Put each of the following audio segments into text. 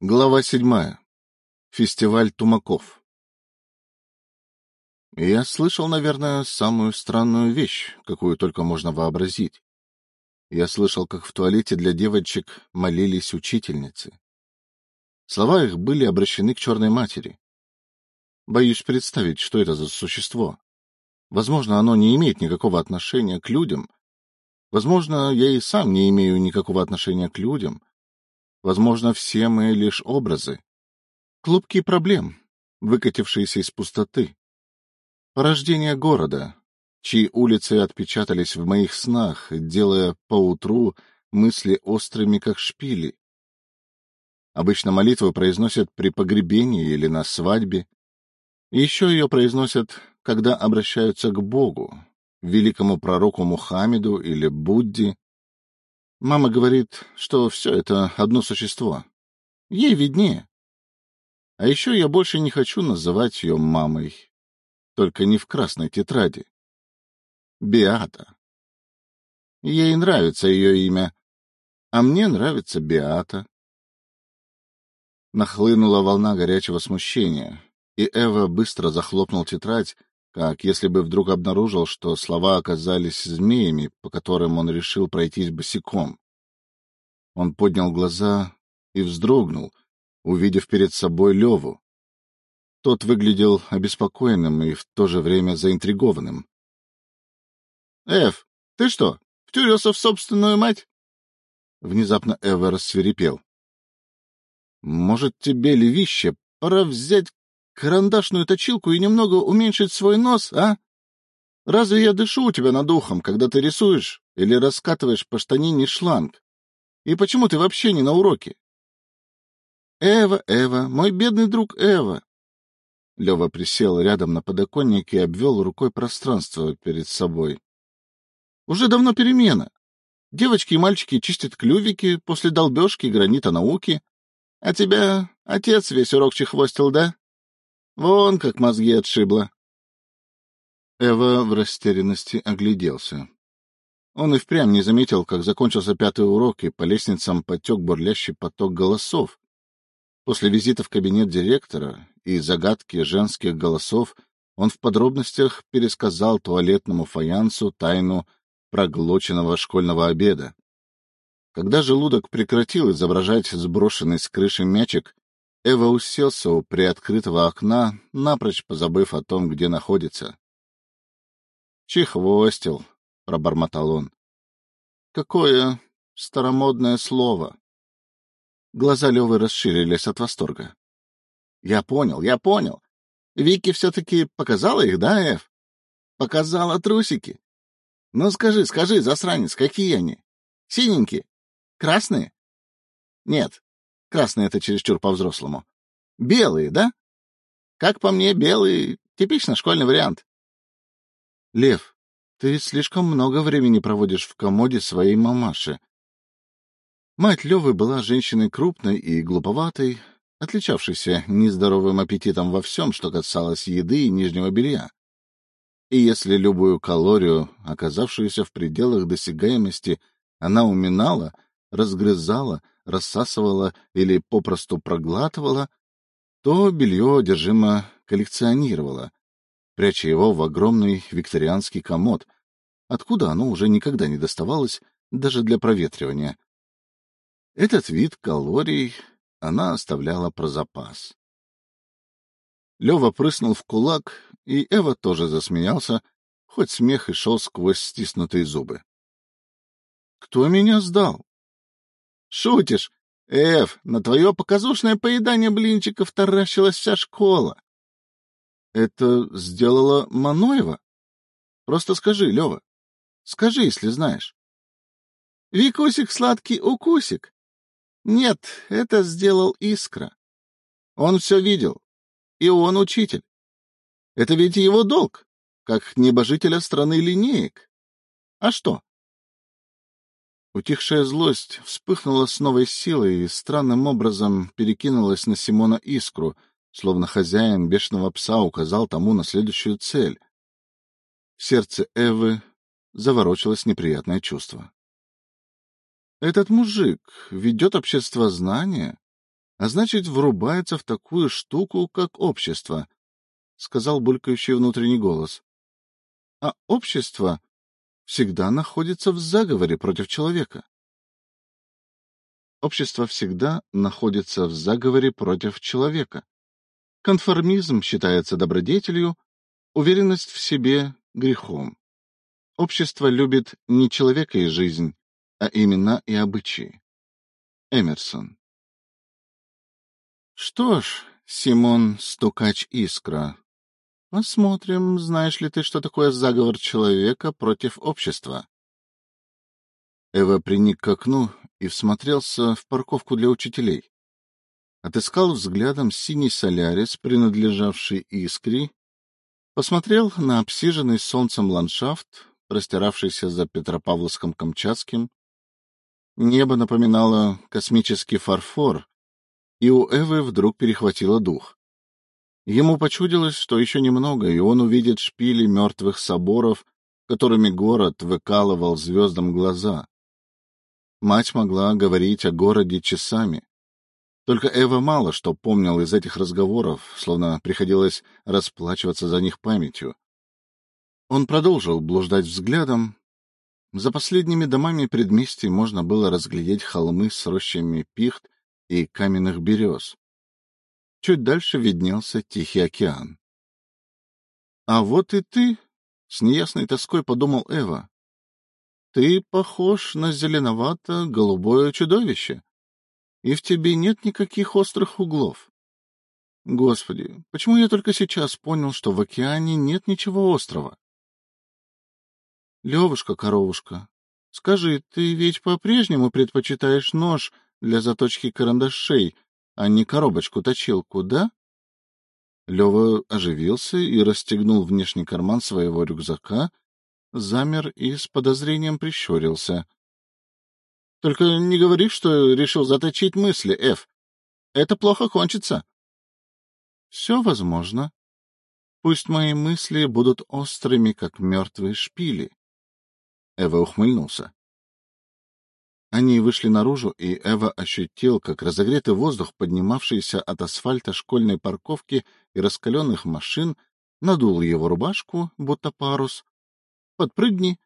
Глава седьмая. Фестиваль тумаков. Я слышал, наверное, самую странную вещь, какую только можно вообразить. Я слышал, как в туалете для девочек молились учительницы. Слова их были обращены к черной матери. Боюсь представить, что это за существо. Возможно, оно не имеет никакого отношения к людям. Возможно, я и сам не имею никакого отношения к людям. Возможно, все мы лишь образы. Клубки проблем, выкатившиеся из пустоты. Порождение города, чьи улицы отпечатались в моих снах, делая поутру мысли острыми, как шпили. Обычно молитву произносят при погребении или на свадьбе. еще ее произносят, когда обращаются к Богу, великому пророку Мухаммеду или Будде, Мама говорит, что все это одно существо. Ей виднее. А еще я больше не хочу называть ее мамой. Только не в красной тетради. Биата. Ей нравится ее имя, а мне нравится Биата. Нахлынула волна горячего смущения, и Эва быстро захлопнул тетрадь, как если бы вдруг обнаружил, что слова оказались змеями, по которым он решил пройтись босиком. Он поднял глаза и вздрогнул, увидев перед собой Леву. Тот выглядел обеспокоенным и в то же время заинтригованным. — Эв, ты что, втюрился в собственную мать? Внезапно Эва рассверепел. — Может, тебе, левище, пора взять карандашную точилку и немного уменьшить свой нос, а? Разве я дышу у тебя над ухом, когда ты рисуешь или раскатываешь по штанине шланг? И почему ты вообще не на уроке? Эва, Эва, мой бедный друг Эва. Лева присел рядом на подоконник и обвел рукой пространство перед собой. Уже давно перемена. Девочки и мальчики чистят клювики после долбежки гранита науки. А тебя отец весь урок чехвостил, да? Вон как мозги отшибло. Эва в растерянности огляделся. Он и впрямь не заметил, как закончился пятый урок, и по лестницам потек бурлящий поток голосов. После визита в кабинет директора и загадки женских голосов он в подробностях пересказал туалетному фаянсу тайну проглоченного школьного обеда. Когда желудок прекратил изображать сброшенный с крыши мячик, Эва уселся у приоткрытого окна, напрочь позабыв о том, где находится. «Чехвостил», — пробормотал он. «Какое старомодное слово!» Глаза Левы расширились от восторга. «Я понял, я понял. Вики все-таки показала их, да, Эв? Показала трусики. Ну скажи, скажи, засранец, какие они? Синенькие? Красные? Нет, Красный — это чересчур по-взрослому. Белые, да? Как по мне, белые — типично школьный вариант. Лев, ты слишком много времени проводишь в комоде своей мамаши. Мать Левы была женщиной крупной и глуповатой, отличавшейся нездоровым аппетитом во всем, что касалось еды и нижнего белья. И если любую калорию, оказавшуюся в пределах досягаемости, она уминала, разгрызала — рассасывала или попросту проглатывала, то белье одержимо коллекционировала, пряча его в огромный викторианский комод, откуда оно уже никогда не доставалось даже для проветривания. Этот вид калорий она оставляла про запас. Лева прыснул в кулак, и Эва тоже засмеялся, хоть смех и шел сквозь стиснутые зубы. — Кто меня сдал? Шутишь? Эф, на твое показушное поедание блинчиков таращилась вся школа. Это сделала Маноева? Просто скажи, Лева. Скажи, если знаешь. Викусик сладкий укусик. Нет, это сделал Искра. Он все видел. И он учитель. Это ведь его долг, как небожителя страны линеек. А что? Утихшая злость вспыхнула с новой силой и странным образом перекинулась на Симона искру, словно хозяин бешеного пса указал тому на следующую цель. В сердце Эвы заворочилось неприятное чувство. Этот мужик ведет общество знания, а значит, врубается в такую штуку, как общество, — сказал булькающий внутренний голос. А общество всегда находится в заговоре против человека. Общество всегда находится в заговоре против человека. Конформизм считается добродетелью, уверенность в себе — грехом. Общество любит не человека и жизнь, а имена и обычаи. Эмерсон Что ж, Симон Стукач Искра, посмотрим, знаешь ли ты, что такое заговор человека против общества. Эва приник к окну и всмотрелся в парковку для учителей. Отыскал взглядом синий солярис, принадлежавший Искре, посмотрел на обсиженный солнцем ландшафт, простиравшийся за Петропавловском-Камчатским. Небо напоминало космический фарфор, и у Эвы вдруг перехватило дух. Ему почудилось, что еще немного, и он увидит шпили мертвых соборов, которыми город выкалывал звездам глаза. Мать могла говорить о городе часами. Только Эва мало что помнил из этих разговоров, словно приходилось расплачиваться за них памятью. Он продолжил блуждать взглядом. За последними домами предместий можно было разглядеть холмы с рощами пихт и каменных берез. Чуть дальше виднелся Тихий океан. — А вот и ты, — с неясной тоской подумал Эва. Ты похож на зеленовато-голубое чудовище, и в тебе нет никаких острых углов. Господи, почему я только сейчас понял, что в океане нет ничего острого? Левушка-коровушка, скажи, ты ведь по-прежнему предпочитаешь нож для заточки карандашей, а не коробочку-точилку, да? Лева оживился и расстегнул внешний карман своего рюкзака, замер и с подозрением прищурился. — Только не говори, что решил заточить мысли, Эф. Это плохо кончится. — Все возможно. Пусть мои мысли будут острыми, как мертвые шпили. Эва ухмыльнулся. Они вышли наружу, и Эва ощутил, как разогретый воздух, поднимавшийся от асфальта школьной парковки и раскаленных машин, надул его рубашку, будто парус, подпрыгни,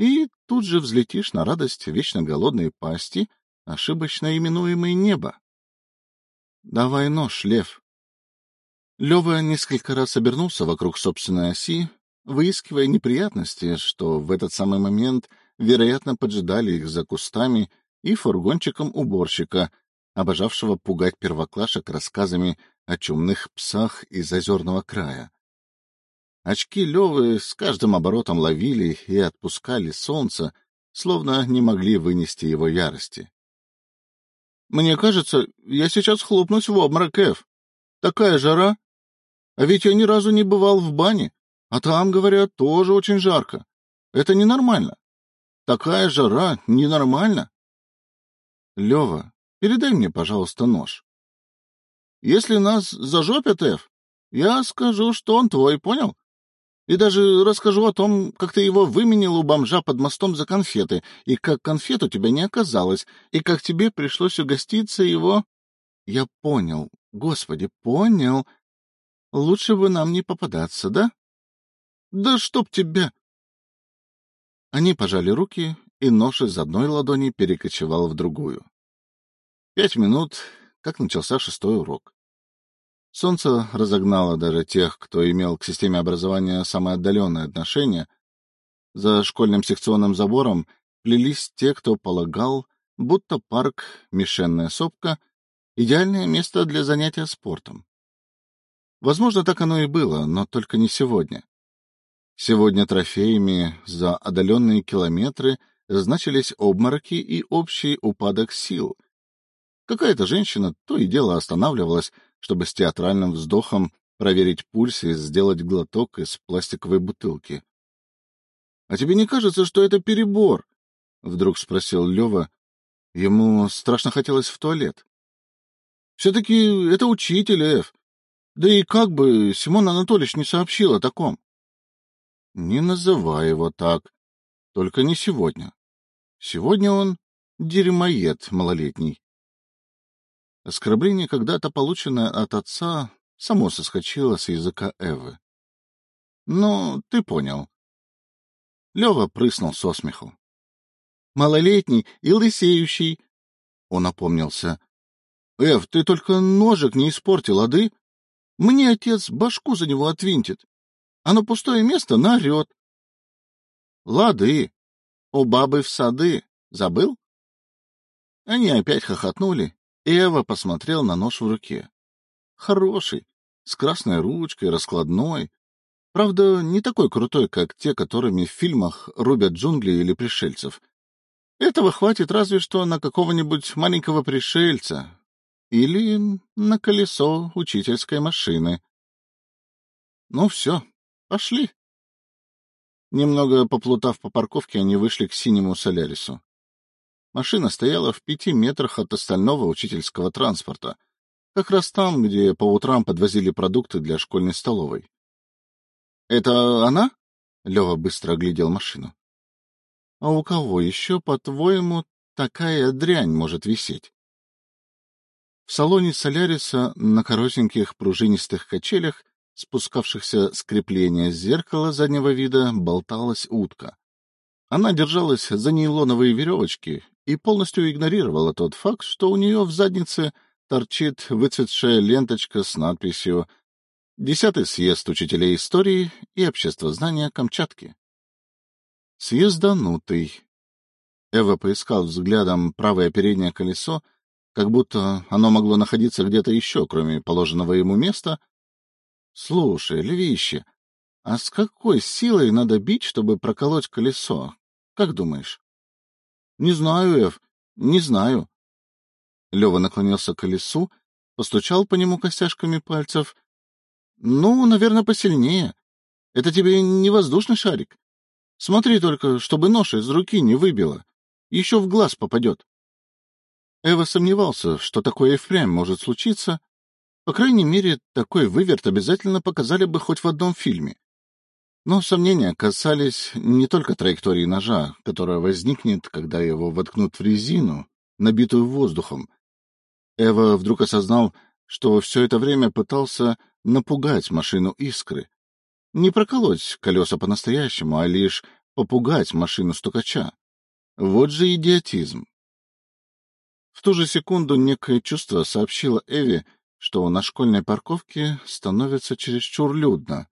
и тут же взлетишь на радость вечно голодной пасти, ошибочно именуемой небо. — Давай нож, лев. Лева несколько раз обернулся вокруг собственной оси, выискивая неприятности, что в этот самый момент, вероятно, поджидали их за кустами и фургончиком уборщика, обожавшего пугать первоклашек рассказами о чумных псах из озерного края. Очки Левы с каждым оборотом ловили и отпускали солнце, словно не могли вынести его ярости. — Мне кажется, я сейчас хлопнусь в обморок, Эв. Такая жара. А ведь я ни разу не бывал в бане, а там, говорят, тоже очень жарко. Это ненормально. Такая жара ненормально. Лева, передай мне, пожалуйста, нож. Если нас зажопят, Эв, я скажу, что он твой, понял? И даже расскажу о том, как ты его выменил у бомжа под мостом за конфеты, и как конфет у тебя не оказалось, и как тебе пришлось угоститься его... Я понял, господи, понял. Лучше бы нам не попадаться, да? Да чтоб тебя... Они пожали руки, и нож из одной ладони перекочевал в другую. Пять минут, как начался шестой урок. Солнце разогнало даже тех, кто имел к системе образования самое отдаленное отношение. За школьным секционным забором плелись те, кто полагал, будто парк «Мишенная сопка» — идеальное место для занятия спортом. Возможно, так оно и было, но только не сегодня. Сегодня трофеями за отдаленные километры значились обмороки и общий упадок сил. Какая-то женщина то и дело останавливалась, чтобы с театральным вздохом проверить пульс и сделать глоток из пластиковой бутылки. — А тебе не кажется, что это перебор? — вдруг спросил Лева. Ему страшно хотелось в туалет. — Все-таки это учитель, Эв. Да и как бы Симон Анатольевич не сообщил о таком? — Не называй его так. Только не сегодня. Сегодня он дерьмоед малолетний. Оскорбление, когда-то полученное от отца, само соскочило с языка Эвы. — Ну, ты понял. Лева прыснул со смеху. — Малолетний и лысеющий. Он опомнился. — Эв, ты только ножик не испортил, ады? Мне отец башку за него отвинтит, а на пустое место наорет. — Лады, у бабы в сады, забыл? Они опять хохотнули, и Эва посмотрел на нож в руке. Хороший, с красной ручкой, раскладной. Правда, не такой крутой, как те, которыми в фильмах рубят джунгли или пришельцев. Этого хватит разве что на какого-нибудь маленького пришельца или на колесо учительской машины. Ну все, пошли. Немного поплутав по парковке, они вышли к синему Солярису. Машина стояла в пяти метрах от остального учительского транспорта, как раз там, где по утрам подвозили продукты для школьной столовой. — Это она? — Лева быстро оглядел машину. — А у кого еще, по-твоему, такая дрянь может висеть? В салоне Соляриса на коротеньких пружинистых качелях, спускавшихся с крепления зеркала заднего вида, болталась утка. Она держалась за нейлоновые веревочки и полностью игнорировала тот факт, что у нее в заднице — торчит выцветшая ленточка с надписью «Десятый съезд учителей истории и обществознания Камчатки». Съезданутый. Эва поискал взглядом правое переднее колесо, как будто оно могло находиться где-то еще, кроме положенного ему места. Слушай, львище, а с какой силой надо бить, чтобы проколоть колесо? Как думаешь? Не знаю, Эв, не знаю. Лева наклонился к колесу, постучал по нему костяшками пальцев. — Ну, наверное, посильнее. Это тебе не воздушный шарик. Смотри только, чтобы нож из руки не выбило. Еще в глаз попадет. Эва сомневался, что такое и впрямь может случиться. По крайней мере, такой выверт обязательно показали бы хоть в одном фильме. Но сомнения касались не только траектории ножа, которая возникнет, когда его воткнут в резину, набитую воздухом, Эва вдруг осознал, что все это время пытался напугать машину искры. Не проколоть колеса по-настоящему, а лишь попугать машину стукача. Вот же идиотизм. В ту же секунду некое чувство сообщило Эве, что на школьной парковке становится чересчур людно.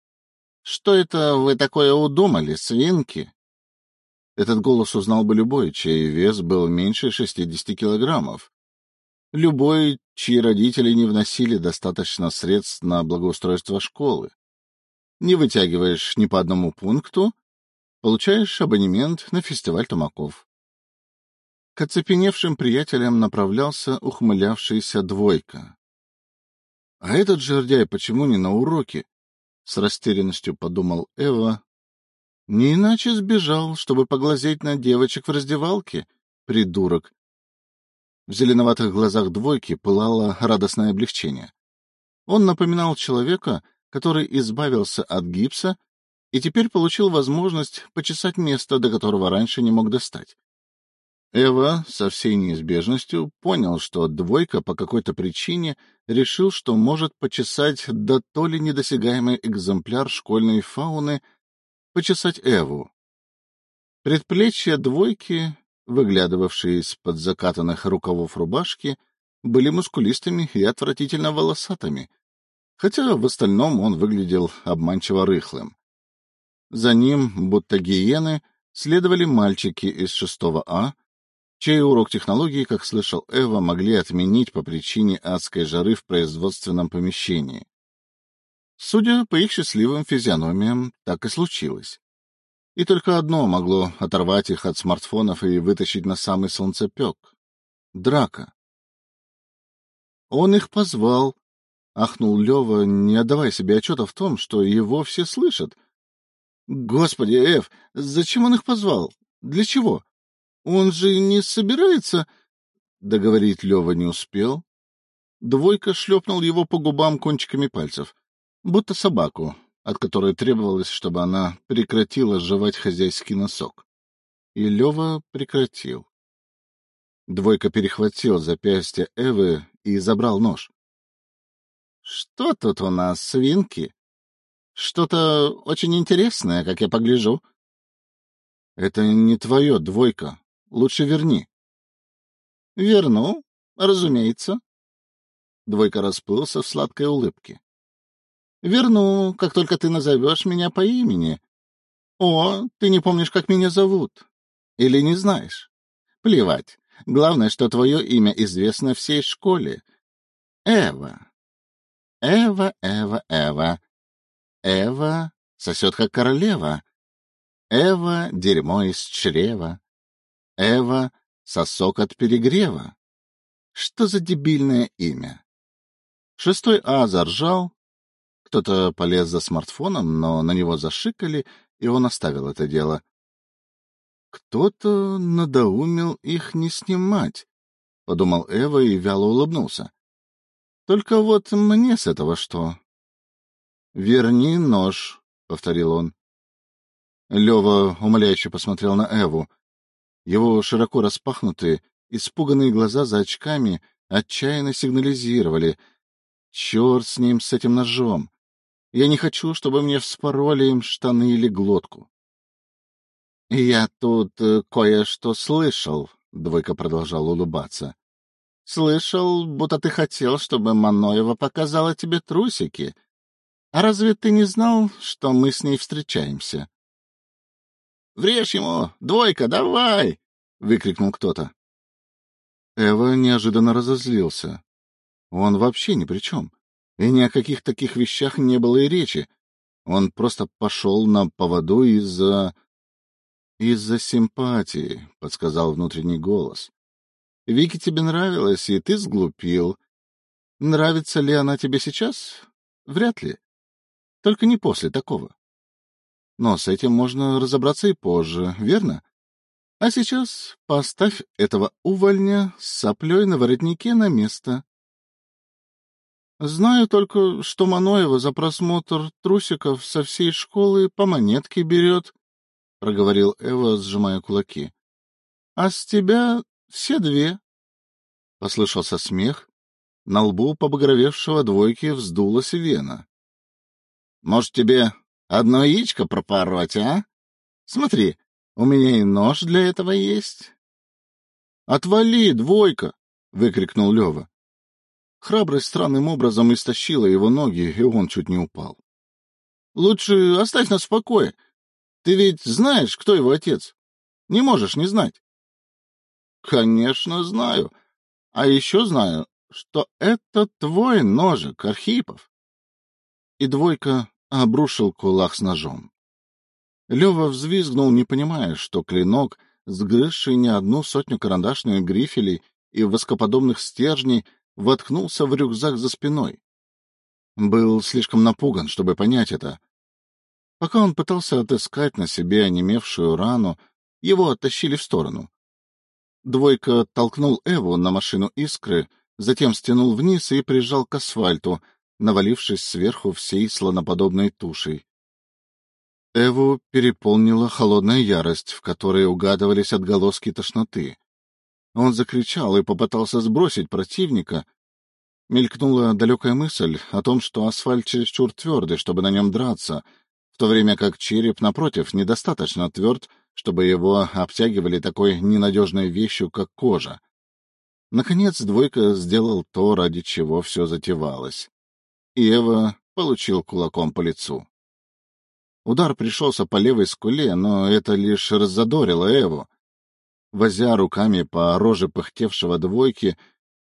— Что это вы такое удумали, свинки? Этот голос узнал бы любой, чей вес был меньше шестидесяти килограммов. Любой, чьи родители не вносили достаточно средств на благоустройство школы. Не вытягиваешь ни по одному пункту, получаешь абонемент на фестиваль тумаков. К оцепеневшим приятелям направлялся ухмылявшийся двойка. — А этот жердяй почему не на уроке? — с растерянностью подумал Эва. — Не иначе сбежал, чтобы поглазеть на девочек в раздевалке, придурок, в зеленоватых глазах двойки пылало радостное облегчение. Он напоминал человека, который избавился от гипса и теперь получил возможность почесать место, до которого раньше не мог достать. Эва со всей неизбежностью понял, что двойка по какой-то причине решил, что может почесать до то ли недосягаемый экземпляр школьной фауны, почесать Эву. Предплечья двойки выглядывавшие из-под закатанных рукавов рубашки, были мускулистыми и отвратительно волосатыми, хотя в остальном он выглядел обманчиво рыхлым. За ним, будто гиены, следовали мальчики из шестого А, чей урок технологии, как слышал Эва, могли отменить по причине адской жары в производственном помещении. Судя по их счастливым физиономиям, так и случилось. И только одно могло оторвать их от смартфонов и вытащить на самый солнцепек — драка. Он их позвал, — ахнул Лева, не отдавая себе отчета в том, что его все слышат. — Господи, Эф, зачем он их позвал? Для чего? Он же не собирается... Договорить Лева не успел. Двойка шлепнул его по губам кончиками пальцев, будто собаку, от которой требовалось, чтобы она прекратила жевать хозяйский носок. И Лева прекратил. Двойка перехватил запястье Эвы и забрал нож. — Что тут у нас, свинки? Что-то очень интересное, как я погляжу. — Это не твое, двойка. Лучше верни. — Верну, разумеется. Двойка расплылся в сладкой улыбке. — Верну, как только ты назовешь меня по имени. О, ты не помнишь, как меня зовут? Или не знаешь? Плевать. Главное, что твое имя известно всей школе. Эва. Эва, Эва, Эва. Эва сосет, как королева. Эва — дерьмо из чрева. Эва — сосок от перегрева. Что за дебильное имя? Шестой А заржал. Кто-то полез за смартфоном, но на него зашикали, и он оставил это дело. Кто-то надоумил их не снимать, — подумал Эва и вяло улыбнулся. Только вот мне с этого что? — Верни нож, — повторил он. Лева умоляюще посмотрел на Эву. Его широко распахнутые, испуганные глаза за очками отчаянно сигнализировали. Черт с ним, с этим ножом! Я не хочу, чтобы мне вспороли им штаны или глотку. — Я тут э, кое-что слышал, — Двойка продолжал улыбаться. — Слышал, будто ты хотел, чтобы Маноева показала тебе трусики. А разве ты не знал, что мы с ней встречаемся? — Врежь ему! Двойка, давай! — выкрикнул кто-то. Эва неожиданно разозлился. Он вообще ни при чем. И ни о каких таких вещах не было и речи. Он просто пошел на поводу из-за... «Из-за симпатии», — подсказал внутренний голос. «Вики тебе нравилась, и ты сглупил. Нравится ли она тебе сейчас? Вряд ли. Только не после такого. Но с этим можно разобраться и позже, верно? А сейчас поставь этого увольня с соплей на воротнике на место». Знаю только, что Маноева за просмотр трусиков со всей школы по монетке берет, — проговорил Эва, сжимая кулаки. — А с тебя все две. Послышался смех. На лбу побагровевшего двойки вздулась вена. — Может, тебе одно яичко пропороть, а? Смотри, у меня и нож для этого есть. — Отвали, двойка! — выкрикнул Лева. Храбрость странным образом истощила его ноги, и он чуть не упал. — Лучше оставь нас в покое. Ты ведь знаешь, кто его отец? Не можешь не знать. — Конечно, знаю. А еще знаю, что это твой ножик, Архипов. И двойка обрушил кулак с ножом. Лева взвизгнул, не понимая, что клинок, сгрызший не одну сотню карандашных грифелей и воскоподобных стержней, воткнулся в рюкзак за спиной. Был слишком напуган, чтобы понять это, Пока он пытался отыскать на себе онемевшую рану, его оттащили в сторону. Двойка толкнул Эву на машину искры, затем стянул вниз и прижал к асфальту, навалившись сверху всей слоноподобной тушей. Эву переполнила холодная ярость, в которой угадывались отголоски тошноты. Он закричал и попытался сбросить противника. Мелькнула далекая мысль о том, что асфальт чересчур твердый, чтобы на нем драться — то время как череп, напротив, недостаточно тверд, чтобы его обтягивали такой ненадежной вещью, как кожа. Наконец двойка сделал то, ради чего все затевалось. И Эва получил кулаком по лицу. Удар пришелся по левой скуле, но это лишь раззадорило Эву. Возя руками по роже пыхтевшего двойки,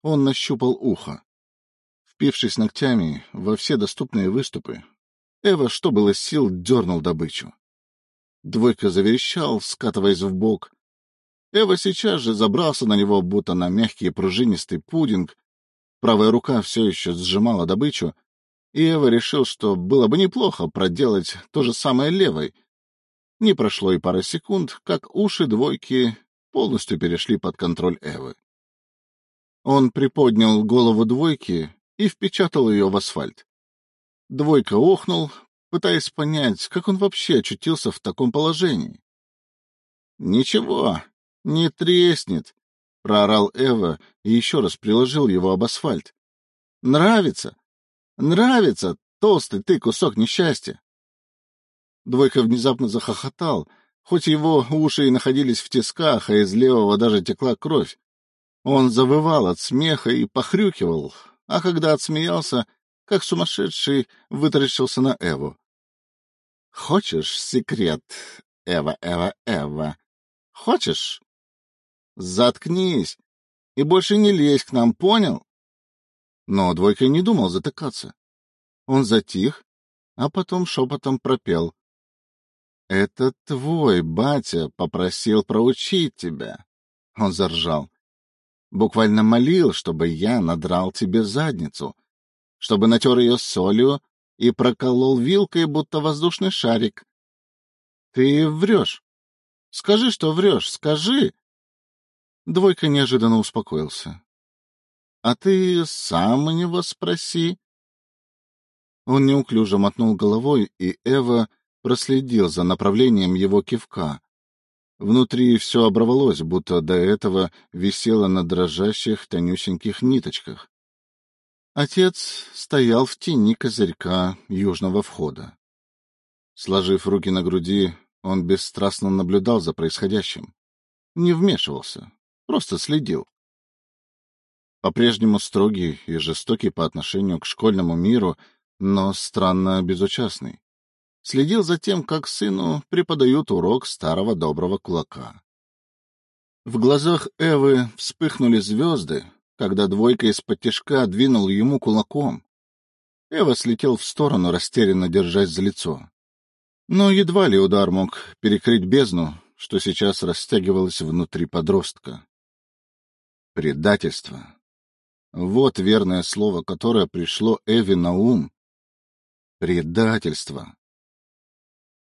он нащупал ухо. Впившись ногтями во все доступные выступы, Эва, что было сил, дернул добычу. Двойка заверещал, скатываясь в бок. Эва сейчас же забрался на него, будто на мягкий пружинистый пудинг. Правая рука все еще сжимала добычу, и Эва решил, что было бы неплохо проделать то же самое левой. Не прошло и пара секунд, как уши двойки полностью перешли под контроль Эвы. Он приподнял голову двойки и впечатал ее в асфальт. Двойка охнул, пытаясь понять, как он вообще очутился в таком положении. — Ничего, не треснет. проорал Эва и еще раз приложил его об асфальт. Нравится? Нравится, толстый ты кусок несчастья. Двойка внезапно захохотал, хоть его уши и находились в тисках, а из левого даже текла кровь. Он завывал от смеха и похрюкивал, а когда отсмеялся, как сумасшедший, вытаращился на Эву. — Хочешь секрет, Эва, Эва, Эва? Хочешь? Заткнись и больше не лезь к нам, понял? Но Двойка не думал затыкаться. Он затих, а потом шепотом пропел. — Это твой батя попросил проучить тебя. Он заржал. Буквально молил, чтобы я надрал тебе задницу, чтобы натер ее солью и проколол вилкой, будто воздушный шарик. Ты врешь. Скажи, что врешь, скажи. Двойка неожиданно успокоился. — А ты сам у него спроси. Он неуклюже мотнул головой, и Эва проследил за направлением его кивка. Внутри все оборвалось, будто до этого висело на дрожащих тонюсеньких ниточках. Отец стоял в тени козырька южного входа. Сложив руки на груди, он бесстрастно наблюдал за происходящим. Не вмешивался, просто следил. По-прежнему строгий и жестокий по отношению к школьному миру, но странно безучастный. Следил за тем, как сыну преподают урок старого доброго кулака. В глазах Эвы вспыхнули звезды, когда двойка из-под тяжка двинул ему кулаком. Эва слетел в сторону, растерянно держась за лицо. Но едва ли удар мог перекрыть бездну, что сейчас растягивалось внутри подростка. Предательство. Вот верное слово, которое пришло Эви на ум. Предательство.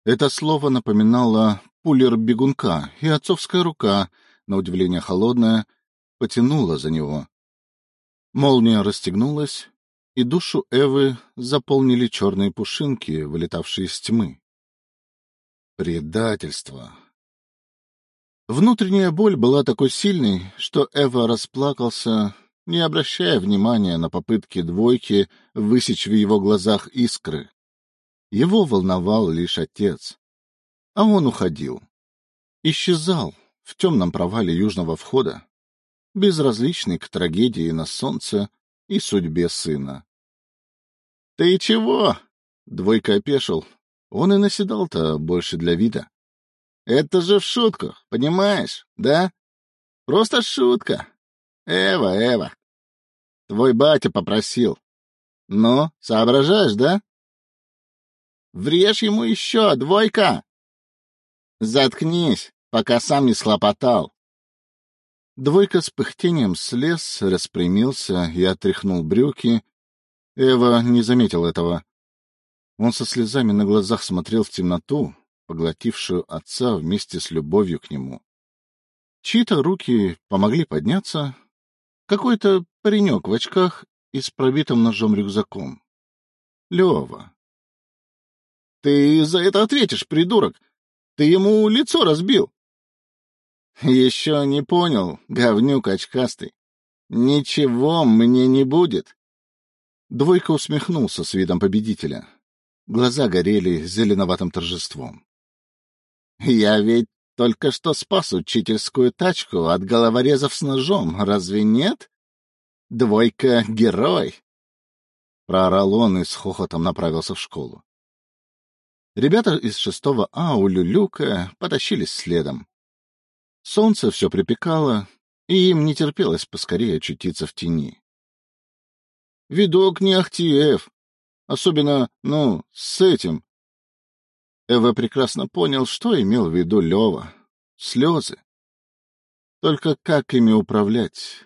Это слово напоминало пулер бегунка, и отцовская рука, на удивление холодная, потянула за него. Молния расстегнулась, и душу Эвы заполнили черные пушинки, вылетавшие из тьмы. Предательство. Внутренняя боль была такой сильной, что Эва расплакался, не обращая внимания на попытки двойки высечь в его глазах искры. Его волновал лишь отец. А он уходил. Исчезал в темном провале южного входа, безразличный к трагедии на солнце и судьбе сына. — Ты чего? — двойка опешил, он и наседал-то больше для вида. Это же в шутку, понимаешь, да? Просто шутка. Эва, Эва. Твой батя попросил. Ну, соображаешь, да? Врежь ему еще, двойка. Заткнись, пока сам не схлопотал. Двойка с пыхтением слез, распрямился и отряхнул брюки. Эва не заметил этого. Он со слезами на глазах смотрел в темноту, поглотившую отца вместе с любовью к нему. Чьи-то руки помогли подняться. Какой-то паренек в очках и с пробитым ножом рюкзаком. Лева. — Ты за это ответишь, придурок! Ты ему лицо разбил! — Еще не понял, говнюк очкастый. Ничего мне не будет. Двойка усмехнулся с видом победителя. Глаза горели зеленоватым торжеством. — Я ведь только что спас учительскую тачку от головорезов с ножом, разве нет? Двойка — герой! Проорал он и с хохотом направился в школу. Ребята из шестого А у Люлюка потащились следом. Солнце все припекало, и им не терпелось поскорее очутиться в тени. — Видок не ахтиев, Особенно, ну, с этим. Эва прекрасно понял, что имел в виду Лева. Слезы. Только как ими управлять?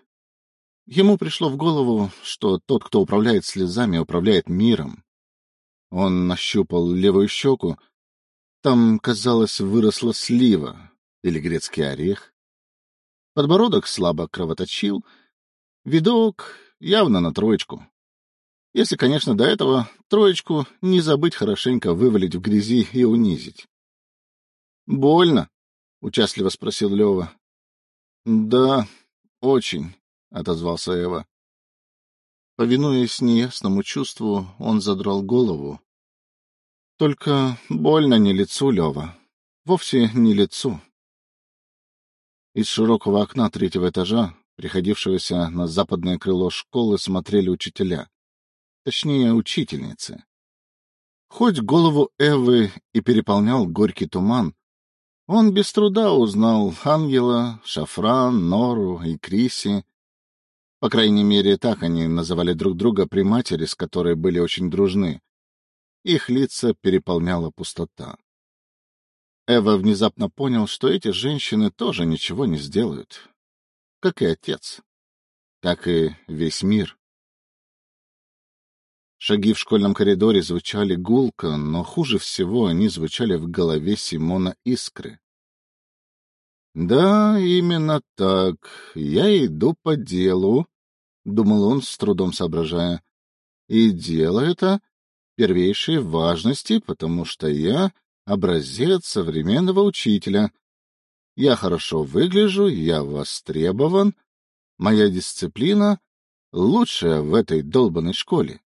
Ему пришло в голову, что тот, кто управляет слезами, управляет миром. Он нащупал левую щеку. Там, казалось, выросла слива или грецкий орех. Подбородок слабо кровоточил. Видок явно на троечку. Если, конечно, до этого троечку не забыть хорошенько вывалить в грязи и унизить. — Больно? — участливо спросил Лева. — Да, — Очень, — отозвался Эва. Повинуясь неясному чувству, он задрал голову. — Только больно не лицу, Лева. Вовсе не лицу. Из широкого окна третьего этажа, приходившегося на западное крыло школы, смотрели учителя. Точнее, учительницы. Хоть голову Эвы и переполнял горький туман, он без труда узнал Ангела, Шафран, Нору и Криси. По крайней мере, так они называли друг друга при матери, с которой были очень дружны. Их лица переполняла пустота. Эва внезапно понял, что эти женщины тоже ничего не сделают. Как и отец. Как и весь мир. Шаги в школьном коридоре звучали гулко, но хуже всего они звучали в голове Симона Искры. «Да, именно так. Я иду по делу», — думал он, с трудом соображая. «И дело это первейшей важности, потому что я образец современного учителя. Я хорошо выгляжу, я востребован, моя дисциплина лучшая в этой долбанной школе.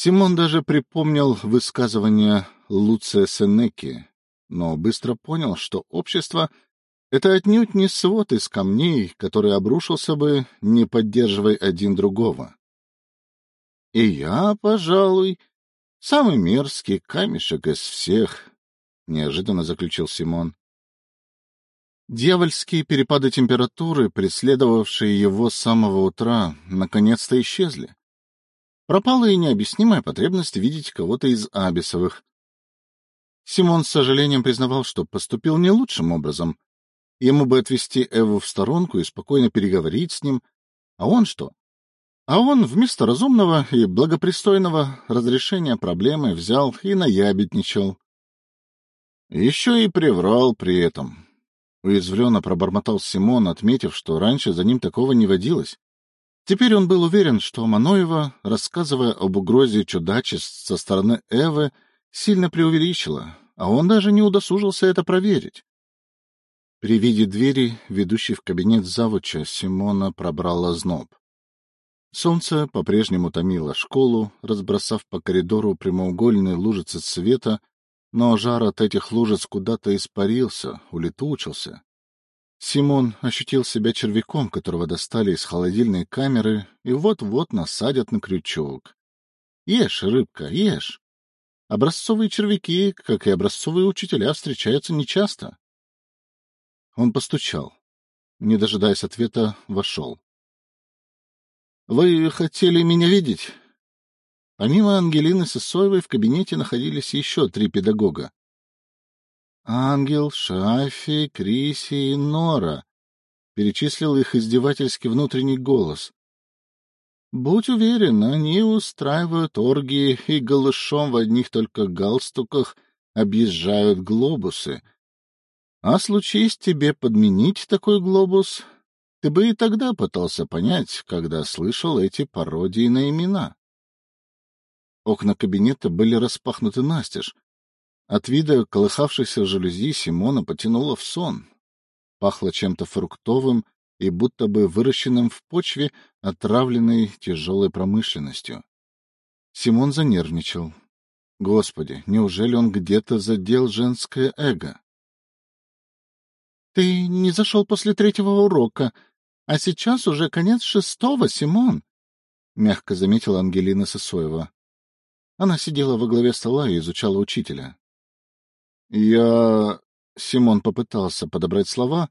Симон даже припомнил высказывание Луция Сенеки, но быстро понял, что общество — это отнюдь не свод из камней, который обрушился бы, не поддерживая один другого. И я, пожалуй, самый мерзкий камешек из всех, — неожиданно заключил Симон. Дьявольские перепады температуры, преследовавшие его с самого утра, наконец-то исчезли. Пропала и необъяснимая потребность видеть кого-то из Абисовых. Симон с сожалением признавал, что поступил не лучшим образом. Ему бы отвести Эву в сторонку и спокойно переговорить с ним. А он что? А он вместо разумного и благопристойного разрешения проблемы взял и наябедничал. Еще и приврал при этом. Уязвленно пробормотал Симон, отметив, что раньше за ним такого не водилось. Теперь он был уверен, что Маноева, рассказывая об угрозе чудачеств со стороны Эвы, сильно преувеличила, а он даже не удосужился это проверить. При виде двери, ведущей в кабинет завуча, Симона пробрала зноб. Солнце по-прежнему томило школу, разбросав по коридору прямоугольные лужицы света, но жар от этих лужиц куда-то испарился, улетучился. Симон ощутил себя червяком, которого достали из холодильной камеры и вот-вот насадят на крючок. Ешь, рыбка, ешь. Образцовые червяки, как и образцовые учителя, встречаются нечасто. Он постучал. Не дожидаясь ответа, вошел. — Вы хотели меня видеть? Помимо Ангелины Сысоевой в кабинете находились еще три педагога. Ангел, Шафи, Криси и Нора. Перечислил их издевательский внутренний голос. Будь уверен, они устраивают оргии и голышом в одних только галстуках объезжают глобусы. А случись тебе подменить такой глобус, ты бы и тогда пытался понять, когда слышал эти пародии на имена. Окна кабинета были распахнуты настежь, от вида колыхавшейся жалюзи Симона потянуло в сон. Пахло чем-то фруктовым и будто бы выращенным в почве, отравленной тяжелой промышленностью. Симон занервничал. Господи, неужели он где-то задел женское эго? — Ты не зашел после третьего урока, а сейчас уже конец шестого, Симон, — мягко заметила Ангелина Сысоева. Она сидела во главе стола и изучала учителя. Я... Симон попытался подобрать слова.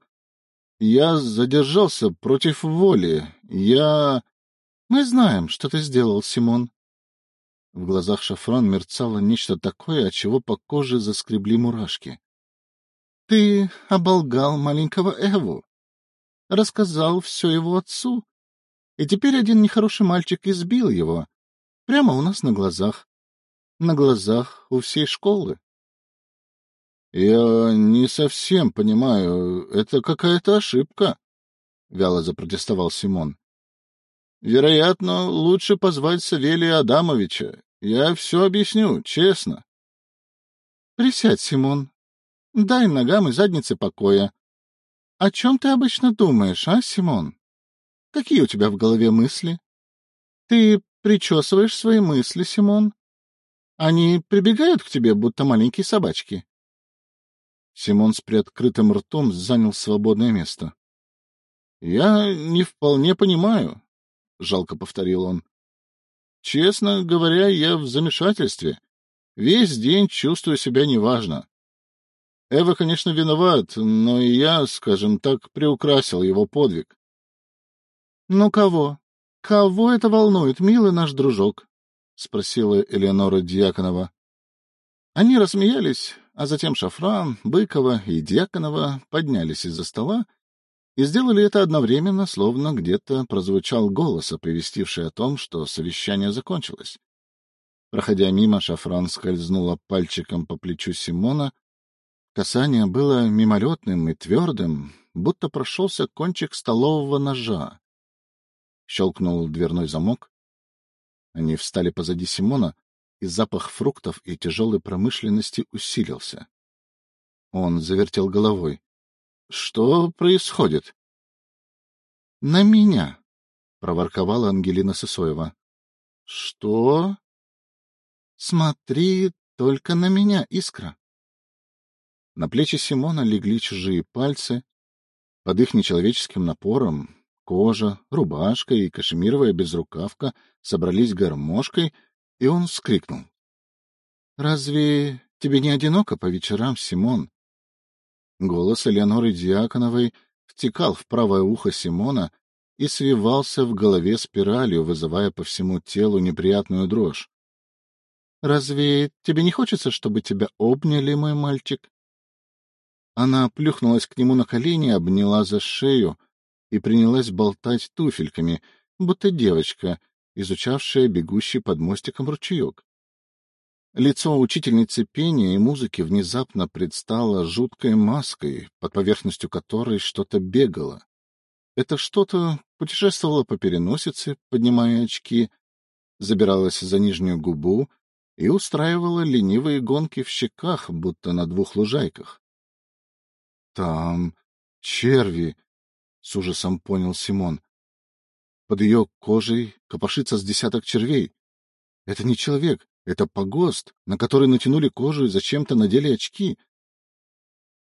Я задержался против воли. Я... Мы знаем, что ты сделал, Симон. В глазах Шафран мерцало нечто такое, от чего по коже заскребли мурашки. Ты оболгал маленького Эву, рассказал все его отцу, и теперь один нехороший мальчик избил его, прямо у нас на глазах, на глазах у всей школы. — Я не совсем понимаю, это какая-то ошибка, — вяло запротестовал Симон. — Вероятно, лучше позвать Савелия Адамовича. Я все объясню, честно. — Присядь, Симон. Дай ногам и заднице покоя. О чем ты обычно думаешь, а, Симон? Какие у тебя в голове мысли? Ты причесываешь свои мысли, Симон? Они прибегают к тебе, будто маленькие собачки. Симон с приоткрытым ртом занял свободное место. — Я не вполне понимаю, — жалко повторил он. — Честно говоря, я в замешательстве. Весь день чувствую себя неважно. Эва, конечно, виноват, но и я, скажем так, приукрасил его подвиг. — Ну кого? Кого это волнует, милый наш дружок? — спросила Элеонора Дьяконова. Они рассмеялись, а затем Шафран, Быкова и Дьяконова поднялись из-за стола и сделали это одновременно, словно где-то прозвучал голос, оповестивший о том, что совещание закончилось. Проходя мимо, Шафран скользнула пальчиком по плечу Симона. Касание было мимолетным и твердым, будто прошелся кончик столового ножа. Щелкнул дверной замок. Они встали позади Симона, и запах фруктов и тяжелой промышленности усилился. Он завертел головой. — Что происходит? — На меня, — проворковала Ангелина Сысоева. — Что? — Смотри только на меня, Искра. На плечи Симона легли чужие пальцы. Под их нечеловеческим напором кожа, рубашка и кашемировая безрукавка собрались гармошкой — и он вскрикнул. — Разве тебе не одиноко по вечерам, Симон? Голос Элеоноры Диаконовой втекал в правое ухо Симона и свивался в голове спиралью, вызывая по всему телу неприятную дрожь. — Разве тебе не хочется, чтобы тебя обняли, мой мальчик? Она плюхнулась к нему на колени, обняла за шею и принялась болтать туфельками, будто девочка, изучавшая бегущий под мостиком ручеек. Лицо учительницы пения и музыки внезапно предстало жуткой маской, под поверхностью которой что-то бегало. Это что-то путешествовало по переносице, поднимая очки, забиралось за нижнюю губу и устраивало ленивые гонки в щеках, будто на двух лужайках. — Там черви, — с ужасом понял Симон. Под ее кожей копошится с десяток червей. Это не человек, это погост, на который натянули кожу и зачем-то надели очки.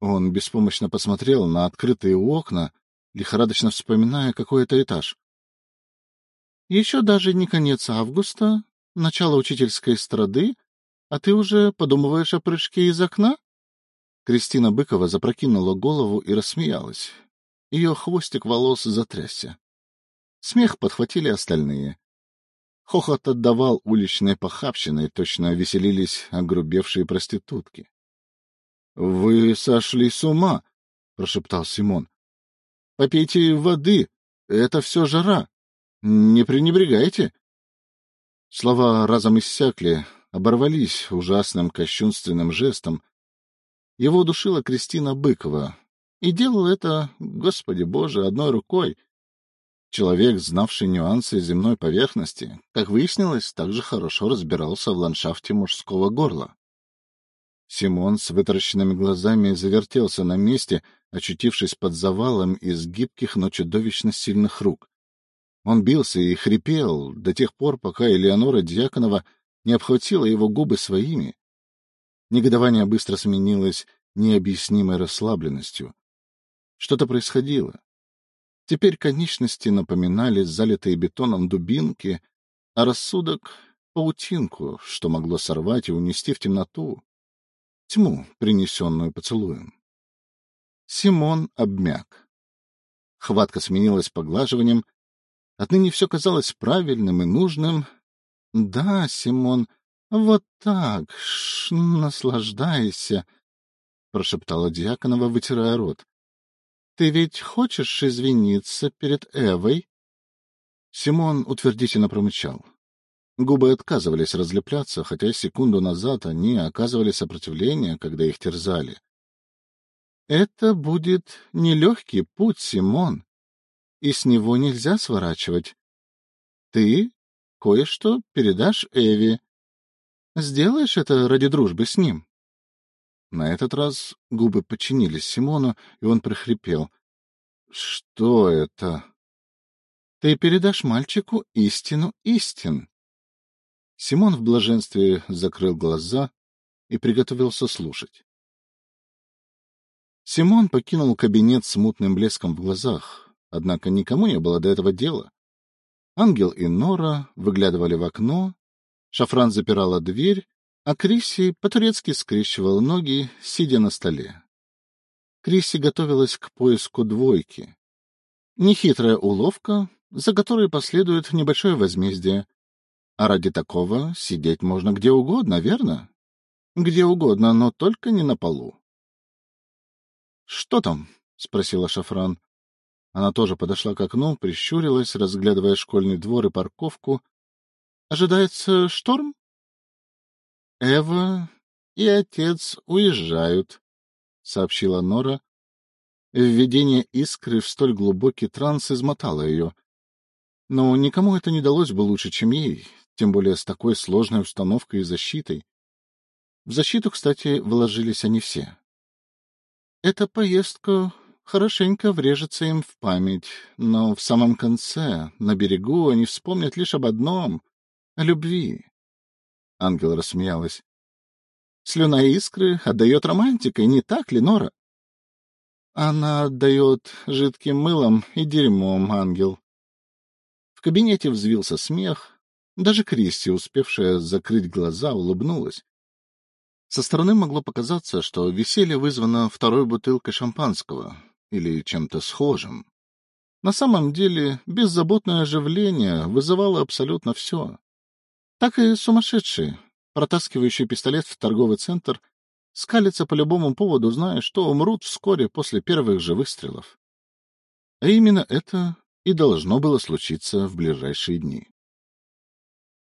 Он беспомощно посмотрел на открытые окна, лихорадочно вспоминая какой это этаж. Еще даже не конец августа, начало учительской страды, а ты уже подумываешь о прыжке из окна? Кристина Быкова запрокинула голову и рассмеялась. Ее хвостик волос затрясся. Смех подхватили остальные. Хохот отдавал уличной похабщиной, точно веселились огрубевшие проститутки. — Вы сошли с ума, — прошептал Симон. — Попейте воды, это все жара. Не пренебрегайте. Слова разом иссякли, оборвались ужасным кощунственным жестом. Его душила Кристина Быкова, и делал это, Господи Боже, одной рукой — Человек, знавший нюансы земной поверхности, как выяснилось, также хорошо разбирался в ландшафте мужского горла. Симон с вытаращенными глазами завертелся на месте, очутившись под завалом из гибких, но чудовищно сильных рук. Он бился и хрипел до тех пор, пока Элеонора Дьяконова не обхватила его губы своими. Негодование быстро сменилось необъяснимой расслабленностью. Что-то происходило. Теперь конечности напоминали залитые бетоном дубинки, а рассудок — паутинку, что могло сорвать и унести в темноту, тьму, принесенную поцелуем. Симон обмяк. Хватка сменилась поглаживанием. Отныне все казалось правильным и нужным. — Да, Симон, вот так, ш, наслаждайся, — прошептала Дьяконова, вытирая рот. Ты ведь хочешь извиниться перед Эвой? Симон утвердительно промычал. Губы отказывались разлепляться, хотя секунду назад они оказывали сопротивление, когда их терзали. — Это будет нелегкий путь, Симон, и с него нельзя сворачивать. Ты кое-что передашь Эви. Сделаешь это ради дружбы с ним? На этот раз губы подчинились Симону, и он прохрипел. Что это? Ты передашь мальчику истину истин. Симон в блаженстве закрыл глаза и приготовился слушать. Симон покинул кабинет с мутным блеском в глазах, однако никому не было до этого дела. Ангел и Нора выглядывали в окно, Шафран запирала дверь, а Крисси по-турецки скрещивал ноги, сидя на столе. Крисси готовилась к поиску двойки. Нехитрая уловка, за которой последует небольшое возмездие. А ради такого сидеть можно где угодно, верно? Где угодно, но только не на полу. — Что там? — спросила Шафран. Она тоже подошла к окну, прищурилась, разглядывая школьный двор и парковку. — Ожидается шторм? — Эва и отец уезжают, — сообщила Нора. Введение искры в столь глубокий транс измотало ее. Но никому это не далось бы лучше, чем ей, тем более с такой сложной установкой и защитой. В защиту, кстати, вложились они все. Эта поездка хорошенько врежется им в память, но в самом конце, на берегу, они вспомнят лишь об одном — о любви. Ангел рассмеялась. Слюна искры отдает романтикой, не так ли, Нора? Она отдает жидким мылом и дерьмом, ангел. В кабинете взвился смех. Даже Кристи, успевшая закрыть глаза, улыбнулась. Со стороны могло показаться, что веселье вызвано второй бутылкой шампанского или чем-то схожим. На самом деле беззаботное оживление вызывало абсолютно все. Так и сумасшедший, протаскивающий пистолет в торговый центр, скалится по любому поводу, зная, что умрут вскоре после первых же выстрелов. А именно это и должно было случиться в ближайшие дни.